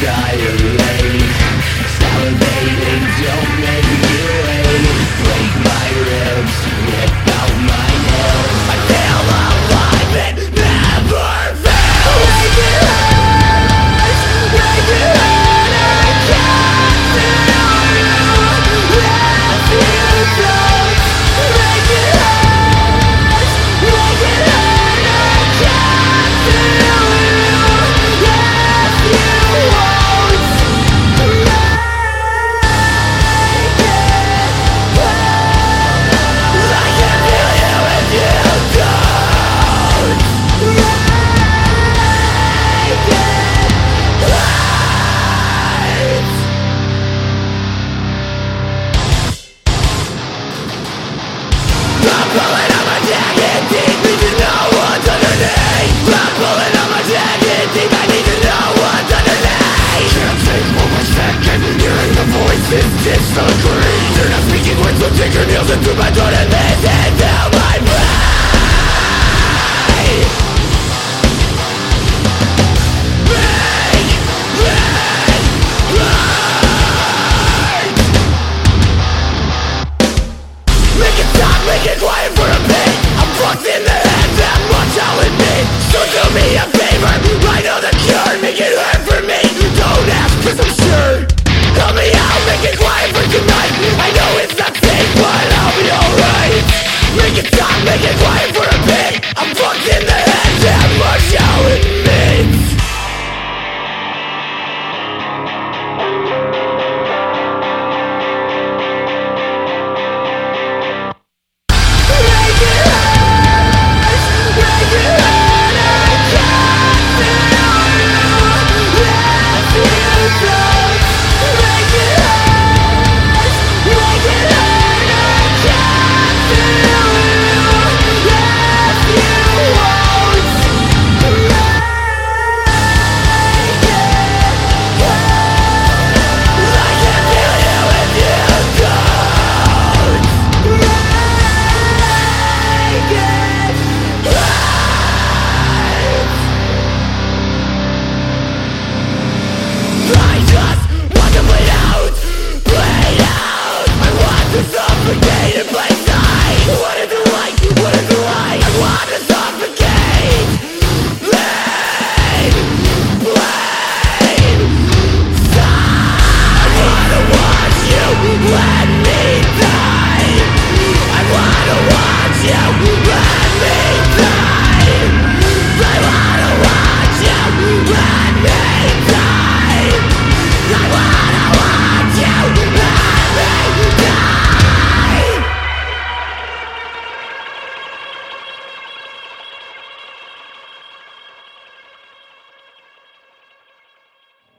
dilate Salivating, don't